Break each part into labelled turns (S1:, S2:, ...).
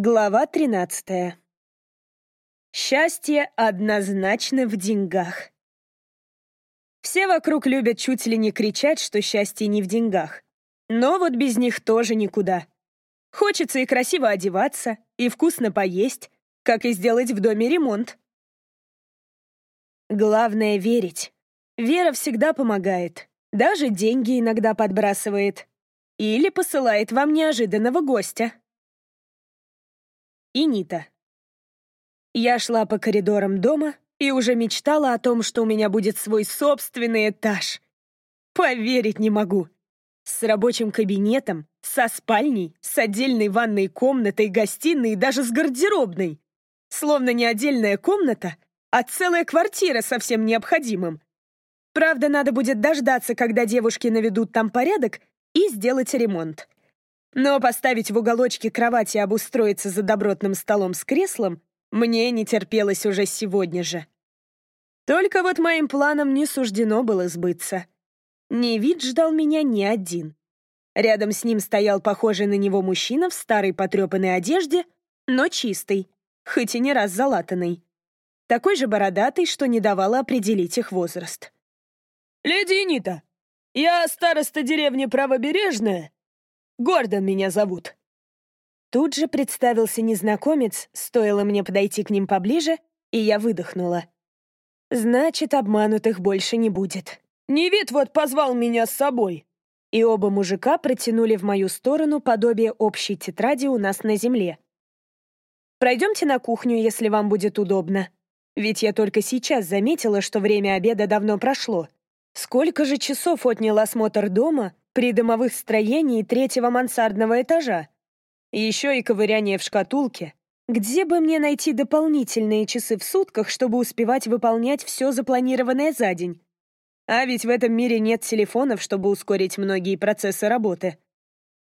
S1: Глава 13. Счастье однозначно в деньгах. Все вокруг любят чуть ли не кричать, что счастье не в деньгах. Но вот без них тоже никуда. Хочется и красиво одеваться, и вкусно поесть, как и сделать в доме ремонт. Главное — верить. Вера всегда помогает. Даже деньги иногда подбрасывает. Или посылает вам неожиданного гостя и Нита. Я шла по коридорам дома и уже мечтала о том, что у меня будет свой собственный этаж. Поверить не могу. С рабочим кабинетом, со спальней, с отдельной ванной комнатой, гостиной и даже с гардеробной. Словно не отдельная комната, а целая квартира со всем необходимым. Правда, надо будет дождаться, когда девушки наведут там порядок, и сделать ремонт. Но поставить в уголочке кровати и обустроиться за добротным столом с креслом мне не терпелось уже сегодня же. Только вот моим планам не суждено было сбыться. Не вид ждал меня ни один. Рядом с ним стоял похожий на него мужчина в старой потрепанной одежде, но чистый, хоть и не раз залатанный. Такой же бородатый, что не давало определить их возраст.
S2: «Леди Нита, я староста деревни Правобережная Гордон меня зовут».
S1: Тут же представился незнакомец, стоило мне подойти к ним поближе, и я выдохнула. Значит, обманутых больше не будет.
S2: «Невид вот позвал меня с собой».
S1: И оба мужика протянули в мою сторону подобие общей тетради у нас на земле. «Пройдемте на кухню, если вам будет удобно. Ведь я только сейчас заметила, что время обеда давно прошло. Сколько же часов отнял осмотр дома, придомовых строений третьего мансардного этажа. Еще и ковыряние в шкатулке. Где бы мне найти дополнительные часы в сутках, чтобы успевать выполнять все запланированное за день? А ведь в этом мире нет телефонов, чтобы ускорить многие процессы работы.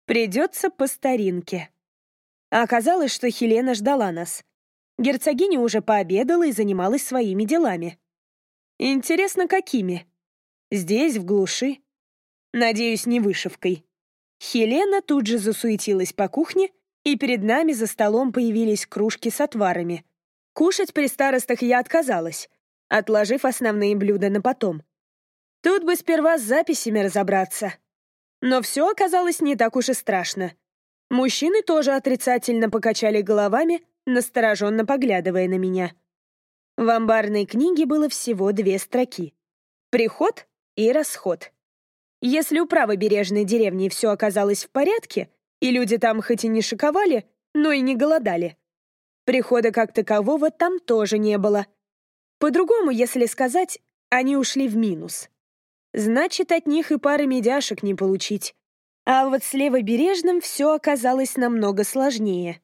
S1: Придется по старинке. А оказалось, что Хелена ждала нас. Герцогиня уже пообедала и занималась своими делами. Интересно, какими? Здесь, в глуши, Надеюсь, не вышивкой. Хелена тут же засуетилась по кухне, и перед нами за столом появились кружки с отварами. Кушать при старостах я отказалась, отложив основные блюда на потом. Тут бы сперва с записями разобраться. Но все оказалось не так уж и страшно. Мужчины тоже отрицательно покачали головами, настороженно поглядывая на меня. В амбарной книге было всего две строки. Приход и расход. Если у правобережной деревни все оказалось в порядке, и люди там хоть и не шиковали, но и не голодали, прихода как такового там тоже не было. По-другому, если сказать, они ушли в минус. Значит, от них и пары медяшек не получить. А вот с левобережным все оказалось намного сложнее.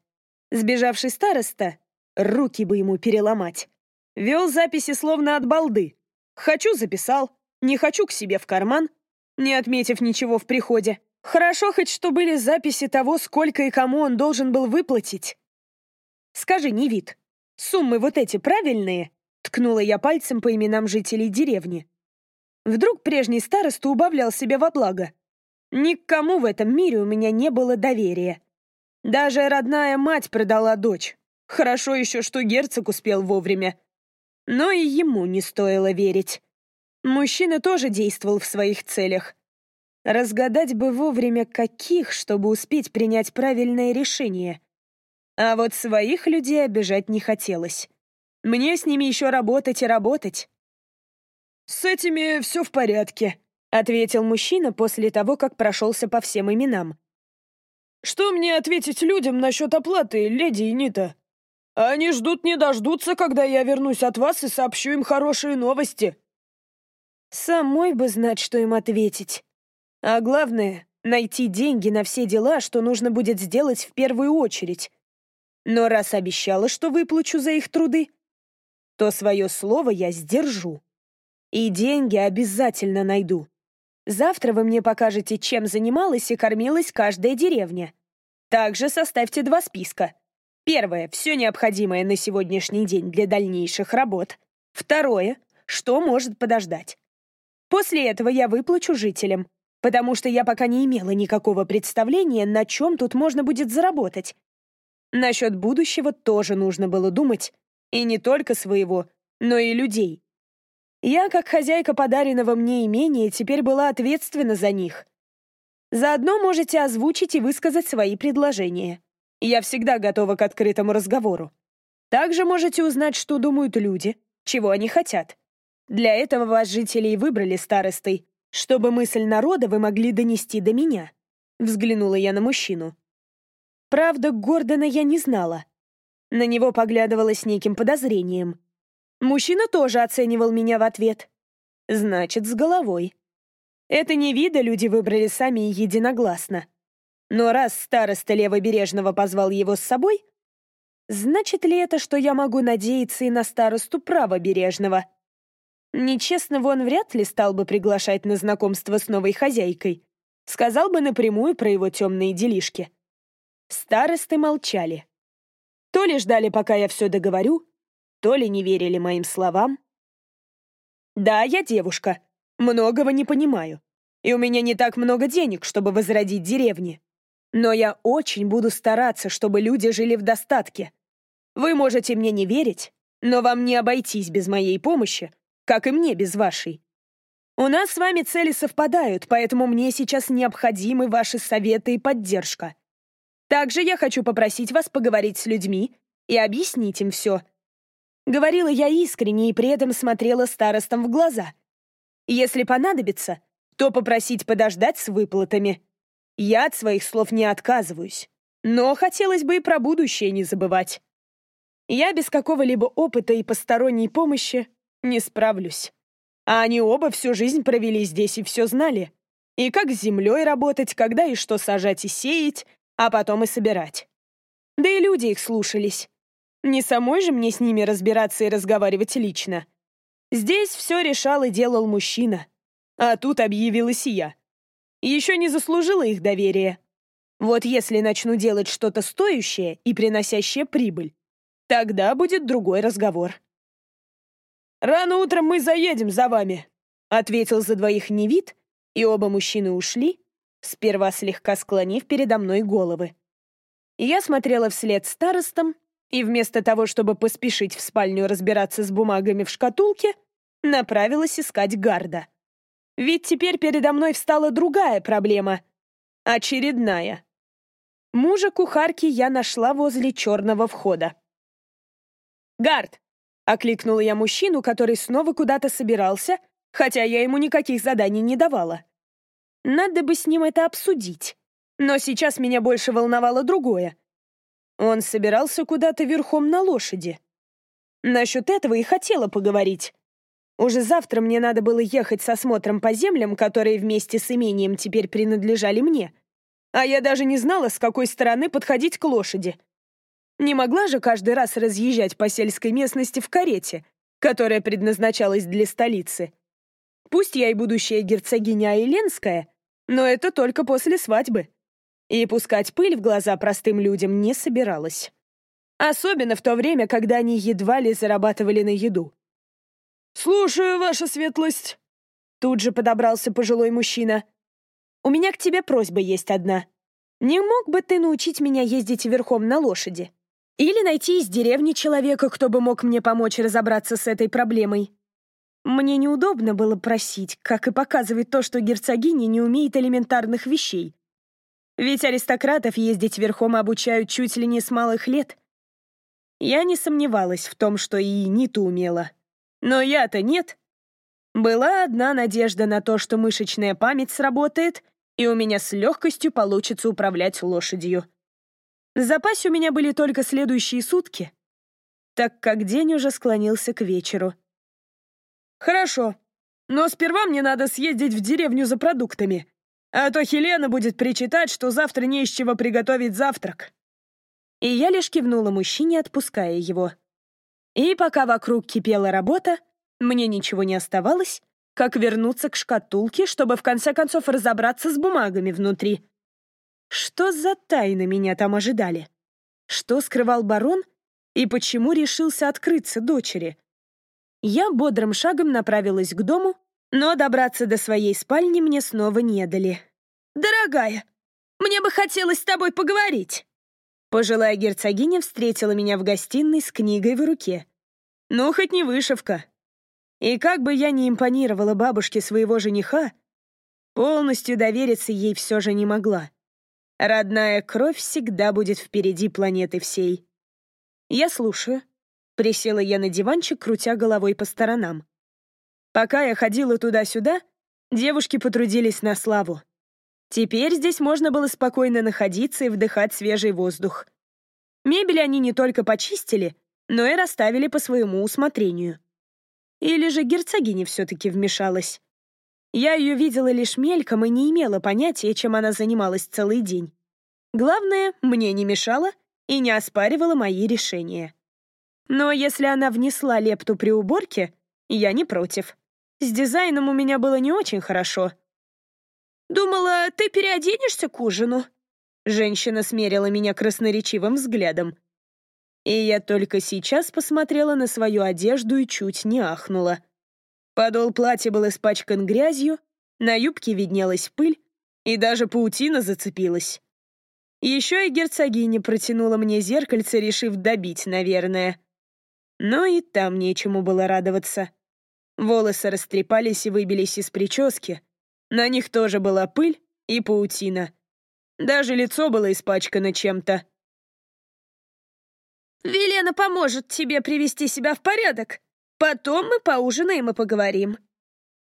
S1: Сбежавший староста, руки бы ему переломать, вел записи словно от балды. Хочу — записал, не хочу — к себе в карман — не отметив ничего в приходе. Хорошо хоть, что были записи того, сколько и кому он должен был выплатить. «Скажи, не вид, суммы вот эти правильные?» Ткнула я пальцем по именам жителей деревни. Вдруг прежний староста убавлял себе во благо. Никому в этом мире у меня не было доверия. Даже родная мать продала дочь. Хорошо еще, что герцог успел вовремя. Но и ему не стоило верить. Мужчина тоже действовал в своих целях. Разгадать бы вовремя каких, чтобы успеть принять правильное решение. А вот своих людей обижать не хотелось. Мне с ними еще работать и работать.
S2: «С этими все в порядке», — ответил мужчина после того, как прошелся по всем именам. «Что мне ответить людям насчет оплаты, леди Нита? Они ждут не дождутся, когда я вернусь от вас и сообщу им хорошие новости».
S1: Самой бы знать, что им ответить. А главное — найти деньги на все дела, что нужно будет сделать в первую очередь. Но раз обещала, что выплачу за их труды, то свое слово я сдержу. И деньги обязательно найду. Завтра вы мне покажете, чем занималась и кормилась каждая деревня. Также составьте два списка. Первое — все необходимое на сегодняшний день для дальнейших работ. Второе — что может подождать. После этого я выплачу жителям, потому что я пока не имела никакого представления, на чем тут можно будет заработать. Насчет будущего тоже нужно было думать, и не только своего, но и людей. Я, как хозяйка подаренного мне имения, теперь была ответственна за них. Заодно можете озвучить и высказать свои предложения. Я всегда готова к открытому разговору. Также можете узнать, что думают люди, чего они хотят. Для этого вас жители и выбрали старостой, чтобы мысль народа вы могли донести до меня. Взглянула я на мужчину. Правда, Гордона я не знала. На него поглядывала с неким подозрением. Мужчина тоже оценивал меня в ответ. Значит, с головой. Это не вида люди выбрали сами единогласно. Но раз староста Левобережного позвал его с собой, значит ли это, что я могу надеяться и на старосту Правобережного? Нечестного он вряд ли стал бы приглашать на знакомство с новой хозяйкой. Сказал бы напрямую про его темные делишки. Старосты молчали. То ли ждали, пока я все договорю, то ли не верили моим словам. Да, я девушка, многого не понимаю, и у меня не так много денег, чтобы возродить деревни. Но я очень буду стараться, чтобы люди жили в достатке. Вы можете мне не верить, но вам не обойтись без моей помощи, как и мне без вашей. У нас с вами цели совпадают, поэтому мне сейчас необходимы ваши советы и поддержка. Также я хочу попросить вас поговорить с людьми и объяснить им все. Говорила я искренне и при этом смотрела старостам в глаза. Если понадобится, то попросить подождать с выплатами. Я от своих слов не отказываюсь, но хотелось бы и про будущее не забывать. Я без какого-либо опыта и посторонней помощи не справлюсь. А они оба всю жизнь провели здесь и все знали. И как с землей работать, когда и что сажать и сеять, а потом и собирать. Да и люди их слушались. Не самой же мне с ними разбираться и разговаривать лично. Здесь все решал и делал мужчина. А тут объявилась и я. Еще не заслужила их доверия. Вот если начну делать что-то стоящее и приносящее прибыль, тогда будет другой разговор. «Рано утром мы заедем за вами», — ответил за двоих Невид, и оба мужчины ушли, сперва слегка склонив передо мной головы. Я смотрела вслед старостам, и вместо того, чтобы поспешить в спальню разбираться с бумагами в шкатулке, направилась искать гарда. Ведь теперь передо мной встала другая проблема. Очередная. Мужа кухарки я нашла возле черного входа. «Гард, Окликнула я мужчину, который снова куда-то собирался, хотя я ему никаких заданий не давала. Надо бы с ним это обсудить. Но сейчас меня больше волновало другое. Он собирался куда-то верхом на лошади. Насчет этого и хотела поговорить. Уже завтра мне надо было ехать с осмотром по землям, которые вместе с имением теперь принадлежали мне. А я даже не знала, с какой стороны подходить к лошади. Не могла же каждый раз разъезжать по сельской местности в карете, которая предназначалась для столицы. Пусть я и будущая герцогиня Айленская, но это только после свадьбы. И пускать пыль в глаза простым людям не собиралась. Особенно в то время, когда они едва ли зарабатывали на еду. «Слушаю, ваша светлость!» Тут же подобрался пожилой мужчина. «У меня к тебе просьба есть одна. Не мог бы ты научить меня ездить верхом на лошади?» Или найти из деревни человека, кто бы мог мне помочь разобраться с этой проблемой. Мне неудобно было просить, как и показывать то, что герцогиня не умеет элементарных вещей. Ведь аристократов ездить верхом обучают чуть ли не с малых лет. Я не сомневалась в том, что и Нита умела. Но я-то нет. Была одна надежда на то, что мышечная память сработает, и у меня с легкостью получится управлять лошадью. В запасе у меня были только следующие сутки, так как день уже склонился к вечеру. «Хорошо, но сперва мне надо съездить в деревню за продуктами, а то Хелена будет причитать, что завтра не из чего приготовить завтрак». И я лишь кивнула мужчине, отпуская его. И пока вокруг кипела работа, мне ничего не оставалось, как вернуться к шкатулке, чтобы в конце концов разобраться с бумагами внутри. Что за тайны меня там ожидали? Что скрывал барон и почему решился открыться дочери? Я бодрым шагом направилась к дому, но добраться до своей спальни мне снова не дали. «Дорогая, мне бы хотелось с тобой поговорить!» Пожилая герцогиня встретила меня в гостиной с книгой в руке. Ну, хоть не вышивка. И как бы я ни импонировала бабушке своего жениха, полностью довериться ей все же не могла. Родная кровь всегда будет впереди планеты всей. Я слушаю. Присела я на диванчик, крутя головой по сторонам. Пока я ходила туда-сюда, девушки потрудились на славу. Теперь здесь можно было спокойно находиться и вдыхать свежий воздух. Мебель они не только почистили, но и расставили по своему усмотрению. Или же герцогиня все-таки вмешалась. Я ее видела лишь мельком и не имела понятия, чем она занималась целый день. Главное, мне не мешала и не оспаривала мои решения. Но если она внесла лепту при уборке, я не против. С дизайном у меня было не очень хорошо — «Думала, ты переоденешься к ужину?» Женщина смерила меня красноречивым взглядом. И я только сейчас посмотрела на свою одежду и чуть не ахнула. Подол платья был испачкан грязью, на юбке виднелась пыль, и даже паутина зацепилась. Еще и герцогиня протянула мне зеркальце, решив добить, наверное. Но и там нечему было радоваться. Волосы растрепались и выбились из прически — на них тоже была пыль и паутина. Даже лицо было испачкано чем-то.
S2: «Велена поможет тебе привести себя в порядок. Потом мы поужинаем и поговорим».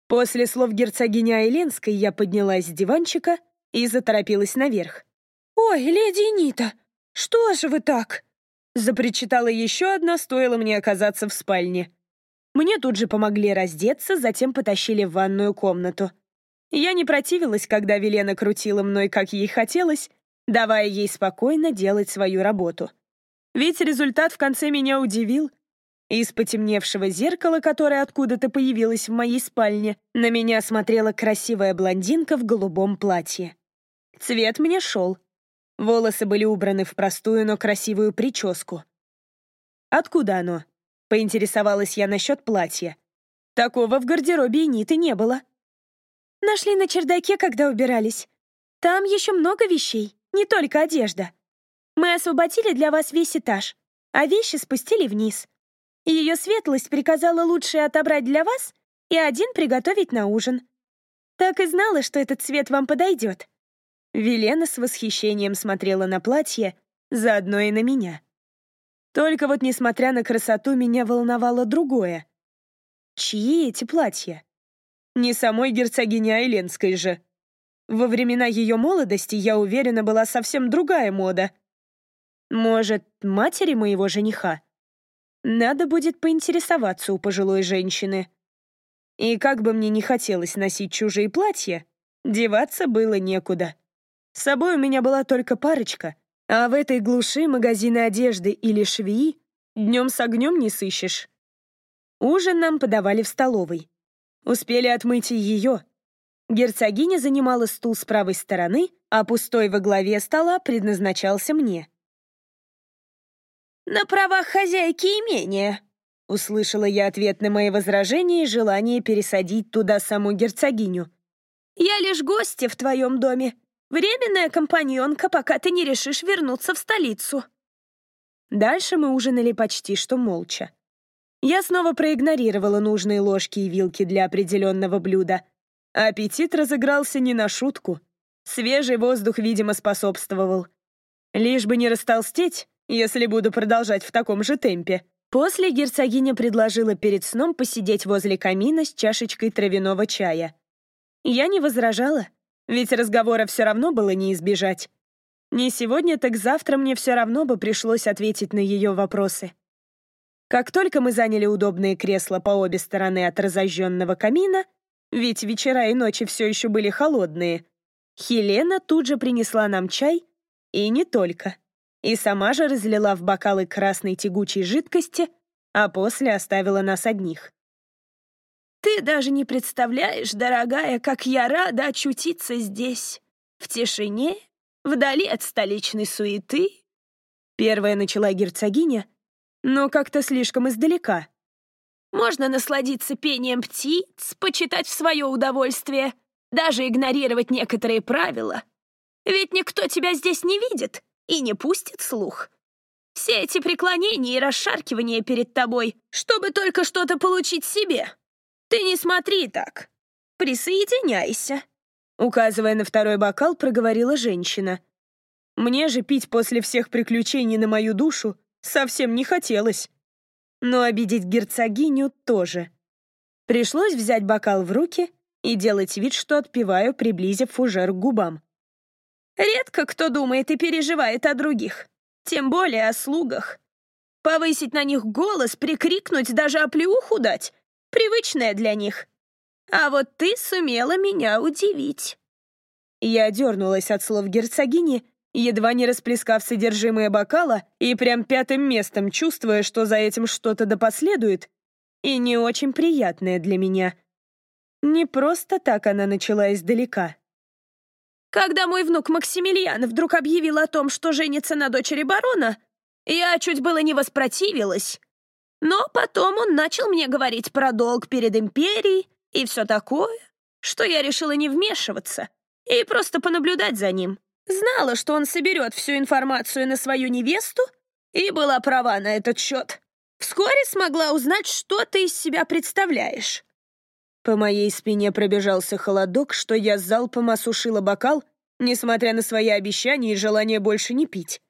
S1: После слов герцогини Айленской я поднялась с диванчика и заторопилась наверх.
S2: «Ой, леди Нита, что же вы так?»
S1: Запричитала еще одна, стоило мне оказаться в спальне. Мне тут же помогли раздеться, затем потащили в ванную комнату. Я не противилась, когда Велена крутила мной, как ей хотелось, давая ей спокойно делать свою работу. Ведь результат в конце меня удивил. Из потемневшего зеркала, которое откуда-то появилось в моей спальне, на меня смотрела красивая блондинка в голубом платье. Цвет мне шел. Волосы были убраны в простую, но красивую прическу. «Откуда оно?» — поинтересовалась я насчет платья. Такого в гардеробе и Ниты не было.
S2: Нашли на чердаке, когда убирались. Там еще много вещей, не только одежда. Мы освободили для вас весь этаж, а вещи спустили вниз. Ее светлость приказала лучшее отобрать для вас и один приготовить на ужин. Так и знала, что этот цвет вам подойдет.
S1: Велена с восхищением смотрела на платье, заодно и на меня. Только вот, несмотря на красоту, меня волновало другое. Чьи эти платья? Не самой герцогини Айленской же. Во времена ее молодости, я уверена, была совсем другая мода. Может, матери моего жениха? Надо будет поинтересоваться у пожилой женщины. И как бы мне не хотелось носить чужие платья, деваться было некуда. С собой у меня была только парочка, а в этой глуши магазины одежды или швеи днем с огнем не сыщешь. Ужин нам подавали в столовой. Успели отмыть и ее. Герцогиня занимала стул с правой стороны, а пустой во главе стола предназначался мне.
S2: «На правах хозяйки имения», — услышала я ответ на мои возражения и желание пересадить туда саму герцогиню. «Я лишь гостья в твоем доме, временная компаньонка, пока ты не решишь вернуться в столицу».
S1: Дальше мы ужинали почти что молча. Я снова проигнорировала нужные ложки и вилки для определенного блюда. Аппетит разыгрался не на шутку. Свежий воздух, видимо, способствовал. Лишь бы не растолстеть, если буду продолжать в таком же темпе. После герцогиня предложила перед сном посидеть возле камина с чашечкой травяного чая. Я не возражала, ведь разговора все равно было не избежать. Не сегодня, так завтра мне все равно бы пришлось ответить на ее вопросы. Как только мы заняли удобные кресла по обе стороны от разожженного камина, ведь вечера и ночи все еще были холодные, Хелена тут же принесла нам чай, и не только. И сама же разлила в бокалы красной тягучей жидкости, а после оставила нас одних.
S2: «Ты даже не представляешь, дорогая, как я рада очутиться здесь, в тишине, вдали от столичной суеты».
S1: Первая начала герцогиня, но как-то слишком издалека.
S2: Можно насладиться пением птиц, почитать в свое удовольствие, даже игнорировать некоторые правила. Ведь никто тебя здесь не видит,
S1: и не пустит слух. Все эти преклонения и расшаркивания перед тобой, чтобы только что-то получить себе. Ты не смотри так. Присоединяйся. Указывая на второй бокал, проговорила женщина. Мне же пить после всех приключений на мою душу совсем не хотелось. Но обидеть герцогиню тоже. Пришлось взять бокал в руки и делать вид, что отпиваю, приблизив фужер к губам. Редко кто думает и переживает о других, тем более о слугах. Повысить на них голос, прикрикнуть, даже оплеуху дать — привычное для них. А вот ты сумела меня удивить. Я дернулась от слов герцогини, едва не расплескав содержимое бокала и прям пятым местом чувствуя, что за этим что-то да последует, и не очень приятное для меня. Не просто так она начала издалека. Когда мой внук Максимилиан вдруг объявил о том, что женится на дочери барона, я чуть было не воспротивилась. Но потом он начал мне говорить про долг перед империей и все такое, что я решила не вмешиваться и просто понаблюдать за ним. Знала, что он соберет всю информацию на свою невесту, и была права на этот счет. Вскоре смогла узнать, что ты из себя представляешь. По моей спине пробежался холодок, что я залпом осушила бокал, несмотря на свои обещания и желание больше не пить.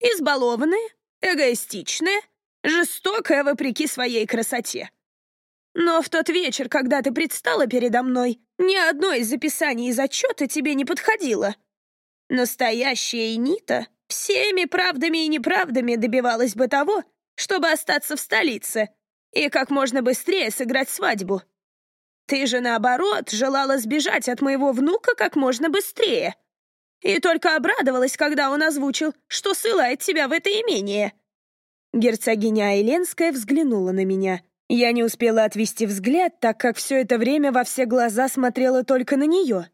S1: Избалованная, эгоистичная, жестокая вопреки своей красоте. Но в тот вечер, когда ты предстала передо мной, ни одно из записаний из отчета тебе не подходило. Настоящая Энита всеми правдами и неправдами добивалась бы того, чтобы остаться в столице и как можно быстрее сыграть свадьбу. Ты же, наоборот, желала сбежать от моего внука как можно быстрее. И только обрадовалась, когда он озвучил, что ссылает тебя в это имение. Герцогиня Айленская взглянула на меня — я не успела отвести взгляд, так как все это время во все глаза смотрела только на нее.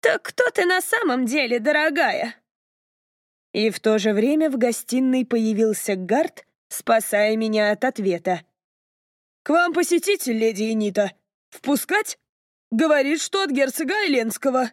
S1: «Так кто ты на самом деле, дорогая?» И в то же время в гостиной появился Гард, спасая меня от ответа. «К вам посетитель, леди Энита. Впускать? Говорит, что от герцога Эленского».